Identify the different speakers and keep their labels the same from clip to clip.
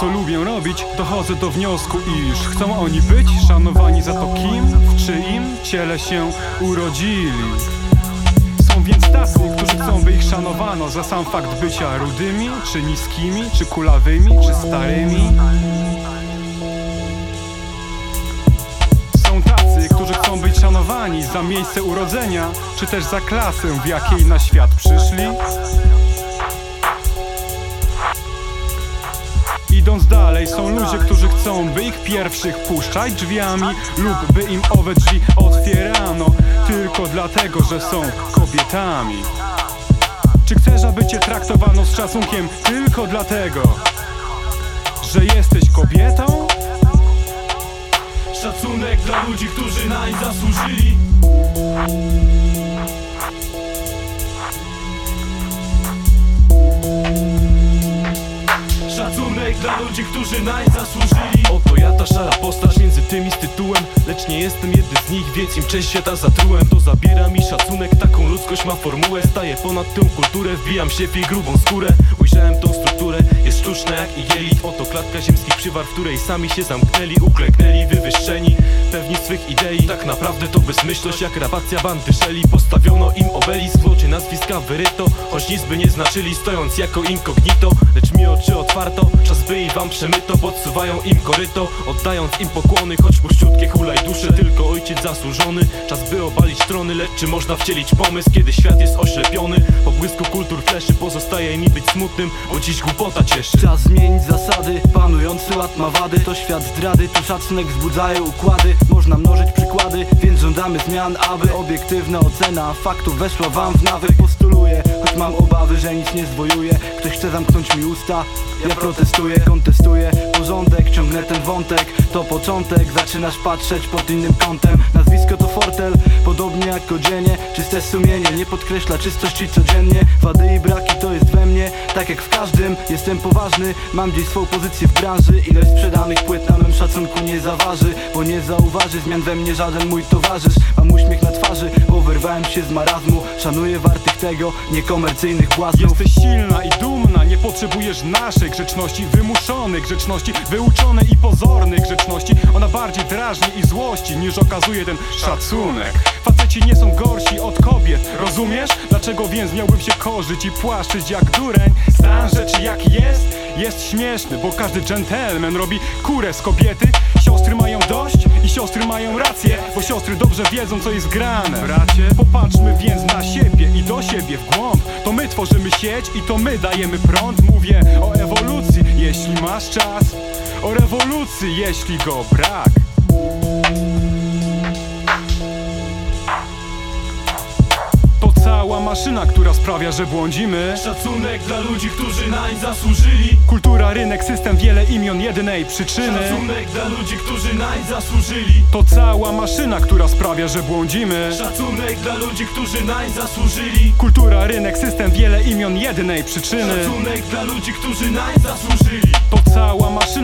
Speaker 1: co lubię robić, dochodzę do wniosku, iż chcą oni być szanowani za to kim, w czyim ciele się urodzili. Są więc tacy, którzy chcą, by ich szanowano za sam fakt bycia rudymi, czy niskimi, czy kulawymi, czy starymi. Są tacy, którzy chcą być szanowani za miejsce urodzenia, czy też za klasę, w jakiej na świat przyszli. Idąc dalej, są ludzie, którzy chcą, by ich pierwszych puszczać drzwiami lub by im owe drzwi otwierano tylko dlatego, że są kobietami. Czy chcesz, aby cię traktowano z szacunkiem tylko dlatego, że jesteś kobietą?
Speaker 2: Szacunek dla ludzi, którzy nań zasłużyli ludzi, którzy nań zasłużyli Oto ja ta szara postać między tymi z tytułem. Lecz nie jestem jednym z nich, więc im część świata zatrułem. To zabiera mi szacunek, taką ludzkość ma formułę. Staję ponad tę kulturę, wbijam się w jej grubą skórę. Ujrzałem tą strukturę, jest sztuczna jak igelit Oto klatka ziemskich przywar, w której sami się zamknęli Ukleknęli, wywyższeni, pewni swych idei Tak naprawdę to bezmyślność jak rabacja bandy Shelley Postawiono im obelisk, w nazwiska wyryto. Choć nic by nie znaczyli, stojąc jako incognito Lecz mi oczy otwarto, by i wam przemyto Podsuwają im koryto, oddając im pokłony Choć pośródkie hulaj dusze, tylko ojciec zasłużony. Czas by obalić trony, lecz czy można wcielić pomysł Kiedy świat jest oślepiony, po błysku kultur fleszy Pozostaje mi być smutnym, bo dziś głupota cieszy.
Speaker 3: Czas zmienić zasady, panujący ład ma wady. To świat zdrady, tu szacunek wzbudzają układy. Można mnożyć przykłady, więc żądamy zmian Aby obiektywna ocena faktów weszła wam w nawyk Postuluję, choć mam obawy, że nic nie zwojuje Ktoś chce zamknąć mi usta, ja protestuję, kontestuję. Porządek, ciągnę ten wątek, to początek. Zaczynasz patrzeć pod innym kątem. Nazwisko to fortel, podobnie jak codziennie. Czyste sumienie, nie podkreśla czystości codziennie. Wady i braki to jest we mnie, tak jak w każdym. Jestem poważny, mam gdzieś swą pozycję w branży. Ilość sprzedanych płyt na mym szacunku nie zaważy Bo nie zauważy zmian we mnie żaden mój towarzysz. Mam uśmiech na twarzy, bo wyrwałem się z marazmu. Szanuję wartych tego, niekomercyjnych błaznów.
Speaker 1: Jesteś silna i dumna, nie potrzebujesz naszej grzeczności. Wymuszonej grzeczności, wyuczonej i pozornej grzeczności. Ona bardziej drażni i złości niż okazuje ten szacunek Faceci nie są gorsi od kobiet, rozumiesz? Dlaczego więc miałbym się korzyć i płaszczyć jak dureń? Stan rzeczy jaki jest? Jest śmieszny, bo każdy dżentelmen robi kurę z kobiety Siostry mają dość i siostry mają rację Bo siostry dobrze wiedzą co jest grane Bracie, popatrzmy więc na siebie i do siebie w głąb To my tworzymy sieć i to my dajemy prąd Mówię o ewolucji, jeśli masz czas O rewolucji, jeśli go brak cała maszyna, która sprawia, że błądzimy.
Speaker 2: Szacunek dla ludzi, którzy nań zasłużyli.
Speaker 1: Kultura, rynek, system, wiele imion jednej przyczyny.
Speaker 2: Szacunek dla ludzi, którzy nań zasłużyli.
Speaker 1: To cała maszyna, która sprawia, że błądzimy.
Speaker 2: Szacunek dla ludzi, którzy nań zasłużyli.
Speaker 1: Kultura, rynek, system, wiele imion jednej przyczyny.
Speaker 2: Szacunek dla ludzi, którzy nań zasłużyli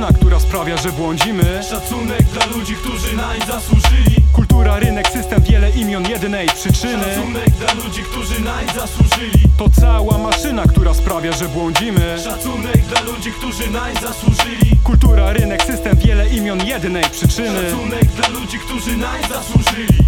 Speaker 1: maszyna, która sprawia, że błądzimy.
Speaker 2: Szacunek dla ludzi, którzy nań zasłużyli
Speaker 1: Kultura, rynek, system, wiele imion jednej przyczyny.
Speaker 2: Szacunek dla ludzi, którzy nań zasłużyli
Speaker 1: To cała maszyna, która sprawia, że błądzimy.
Speaker 2: Szacunek dla ludzi, którzy nań zasłużyli
Speaker 1: Kultura, rynek, system, wiele imion jednej przyczyny.
Speaker 2: Szacunek dla ludzi, którzy nań zasłużyli